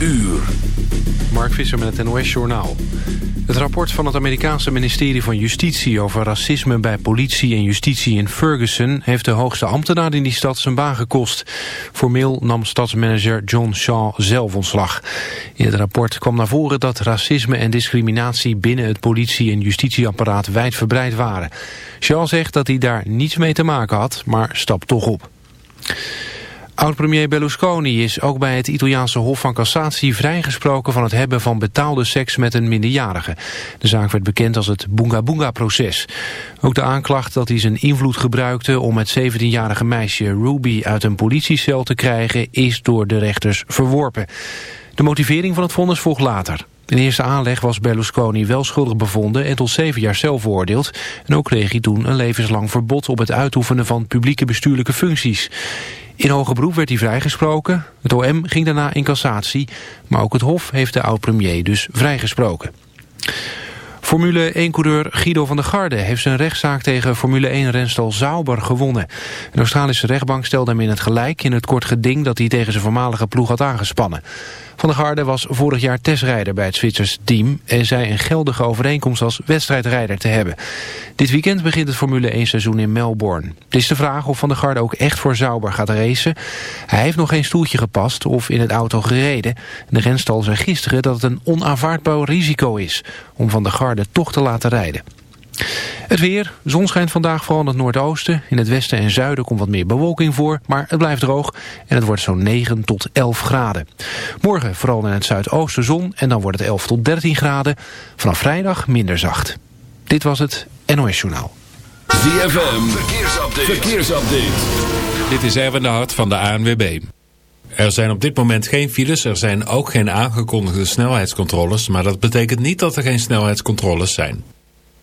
uur. Mark Visser met het NOS-journaal. Het rapport van het Amerikaanse ministerie van Justitie... over racisme bij politie en justitie in Ferguson... heeft de hoogste ambtenaar in die stad zijn baan gekost. Formeel nam stadsmanager John Shaw zelf ontslag. In het rapport kwam naar voren dat racisme en discriminatie... binnen het politie- en justitieapparaat wijdverbreid waren. Shaw zegt dat hij daar niets mee te maken had, maar stapt toch op. Oud-premier Berlusconi is ook bij het Italiaanse Hof van Cassatie vrijgesproken van het hebben van betaalde seks met een minderjarige. De zaak werd bekend als het Bunga Bunga-proces. Ook de aanklacht dat hij zijn invloed gebruikte om het 17-jarige meisje Ruby uit een politiecel te krijgen is door de rechters verworpen. De motivering van het vonnis volgt later. In eerste aanleg was Berlusconi wel schuldig bevonden en tot zeven jaar zelf veroordeeld. En ook kreeg hij toen een levenslang verbod op het uitoefenen van publieke bestuurlijke functies. In hoger beroep werd hij vrijgesproken. Het OM ging daarna in cassatie. Maar ook het Hof heeft de oud-premier dus vrijgesproken. Formule 1-coureur Guido van der Garde heeft zijn rechtszaak tegen Formule 1-renstal Sauber gewonnen. Een Australische rechtbank stelde hem in het gelijk in het kort geding dat hij tegen zijn voormalige ploeg had aangespannen. Van der Garde was vorig jaar testrijder bij het Zwitsers team... en zei een geldige overeenkomst als wedstrijdrijder te hebben. Dit weekend begint het Formule 1 seizoen in Melbourne. Het is de vraag of Van der Garde ook echt voor Sauber gaat racen. Hij heeft nog geen stoeltje gepast of in het auto gereden. De renstal zei gisteren dat het een onaanvaardbaar risico is... om Van der Garde toch te laten rijden. Het weer. Zon schijnt vandaag vooral in het noordoosten. In het westen en zuiden komt wat meer bewolking voor. Maar het blijft droog en het wordt zo'n 9 tot 11 graden. Morgen vooral in het zuidoosten zon en dan wordt het 11 tot 13 graden. Vanaf vrijdag minder zacht. Dit was het NOS Journaal. ZFM. Verkeersupdate. Verkeersupdate. Dit is Erwin de Hart van de ANWB. Er zijn op dit moment geen files, er zijn ook geen aangekondigde snelheidscontroles... maar dat betekent niet dat er geen snelheidscontroles zijn.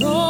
soul.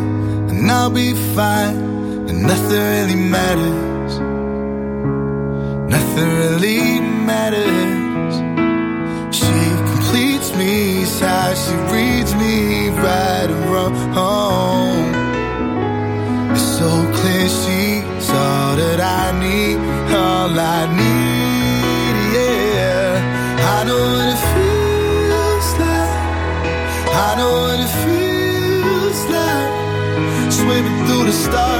I'll be fine, and nothing really matters. Nothing really matters. She completes me, sighs, she reads me right and wrong. It's so clear she's all that I need, all I need, yeah. I know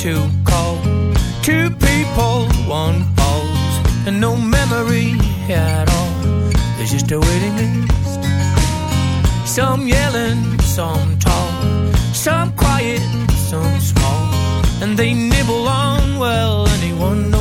to call. Two people, one pose, and no memory at all. There's just a waiting list. Some yelling, some tall, some quiet, some small, and they nibble on well anyone knows.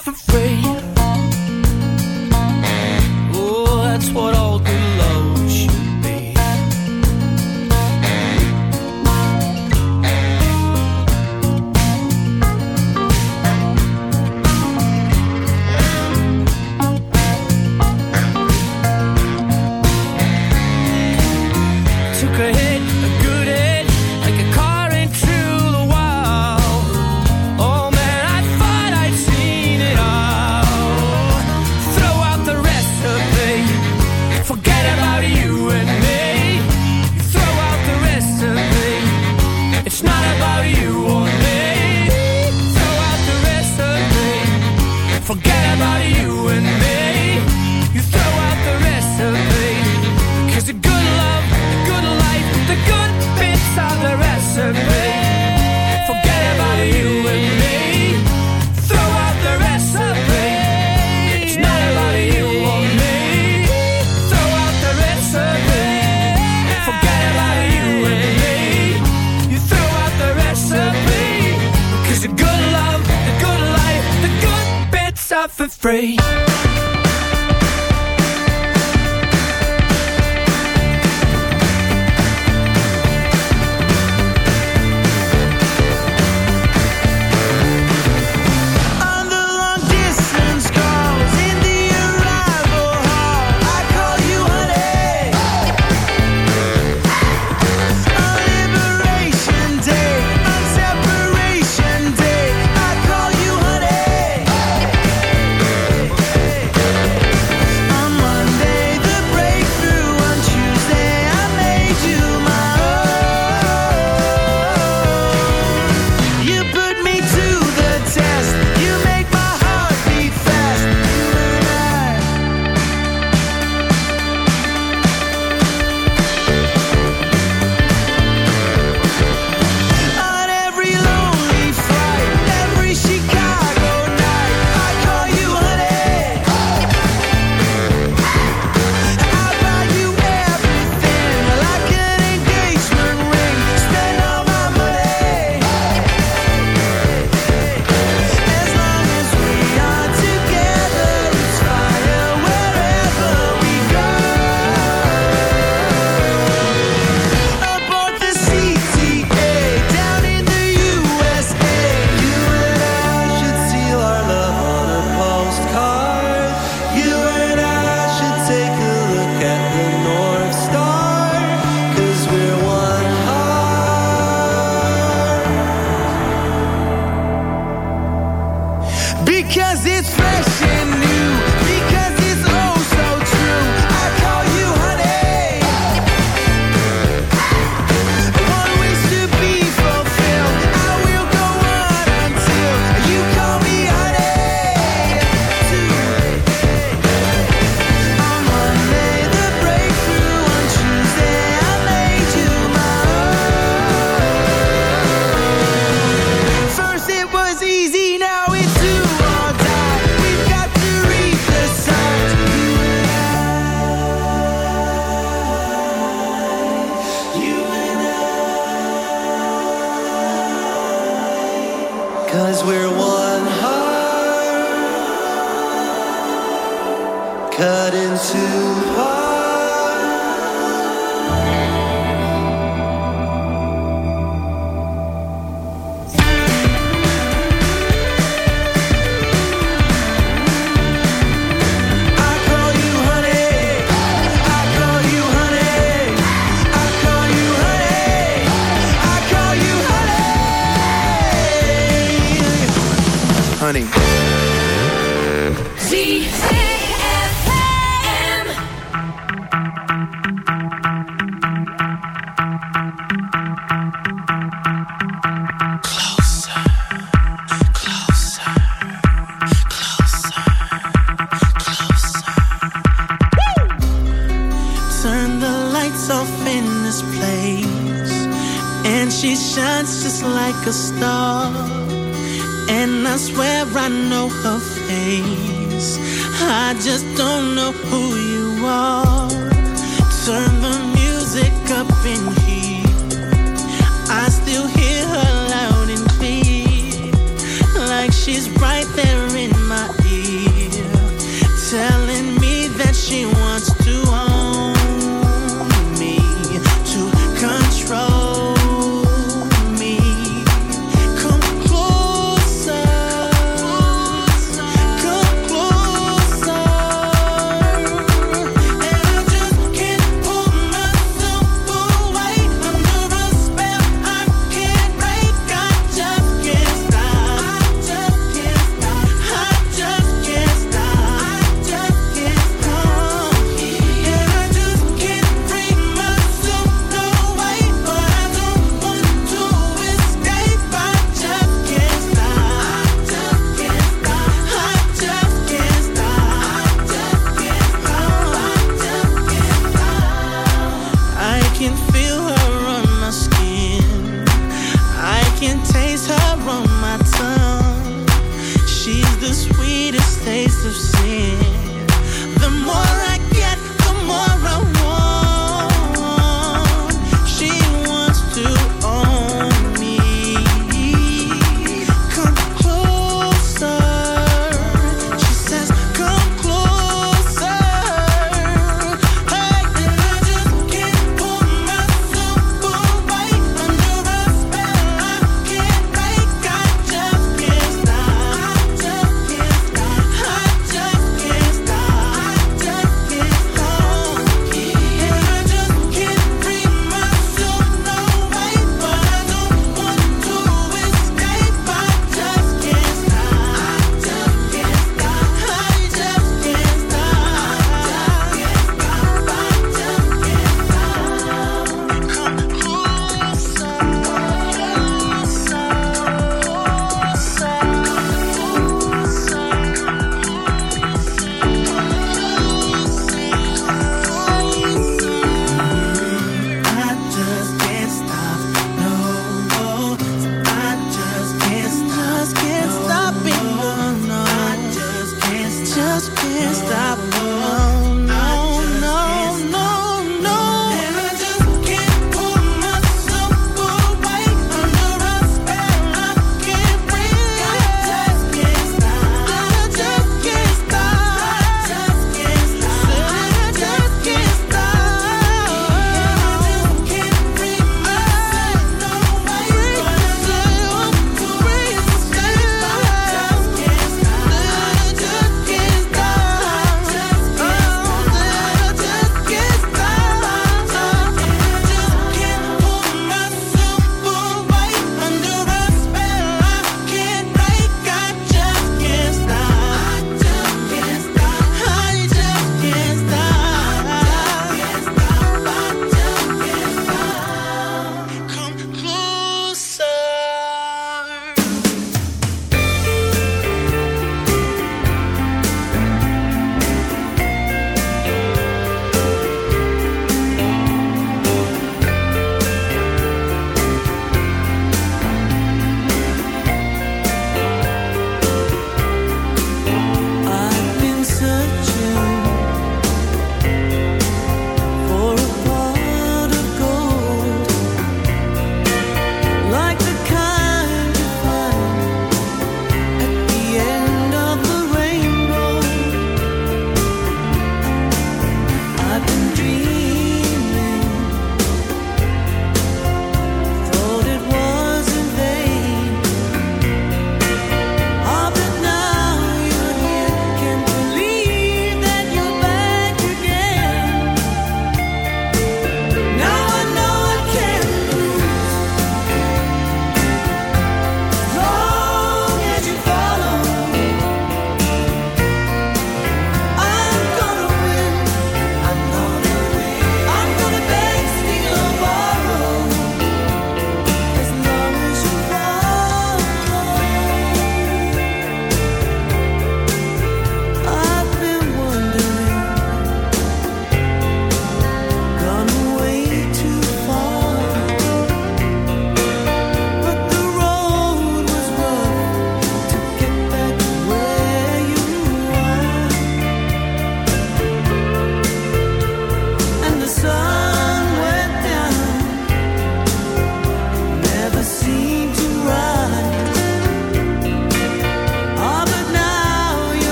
For free.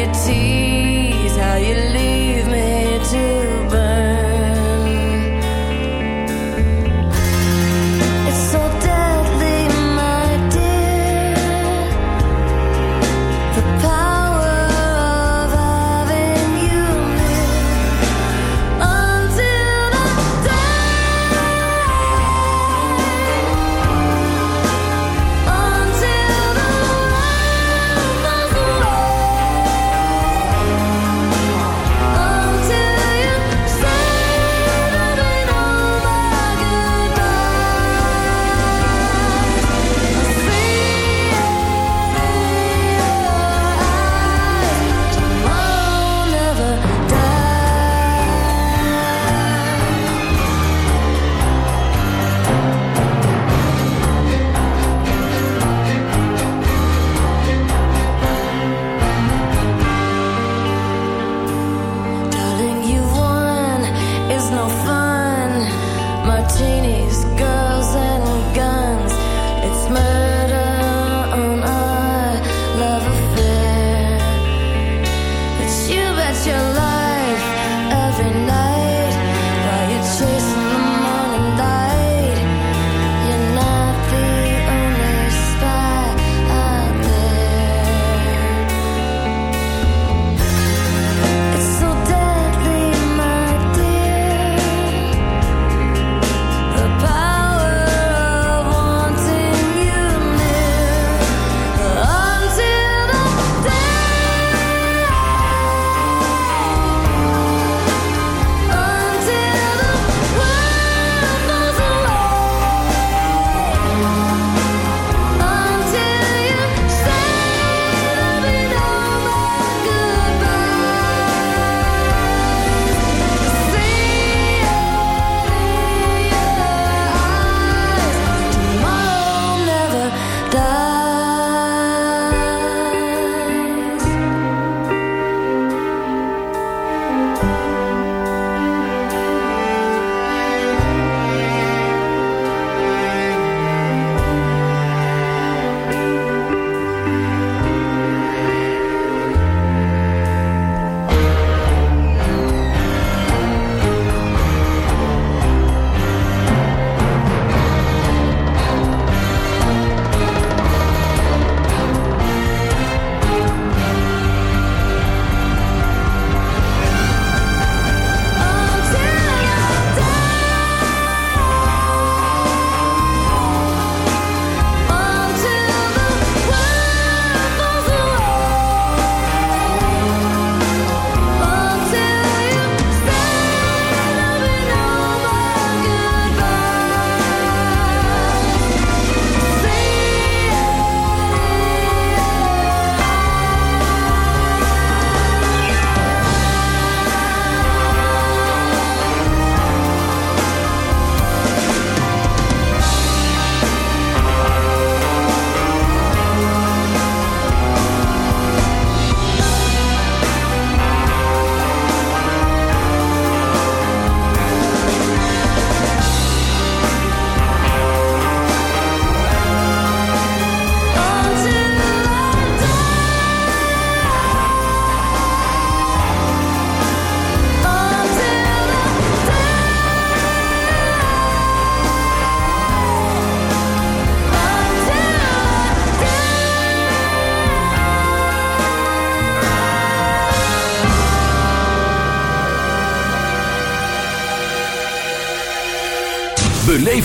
your tears.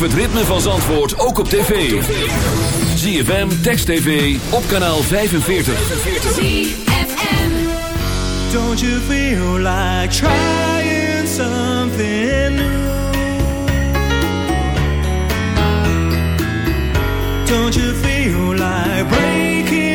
het ritme van Zandvoort ook op tv. ZFM, Text TV, op kanaal 45. ZFM Don't you feel like trying something new? Don't you feel like breaking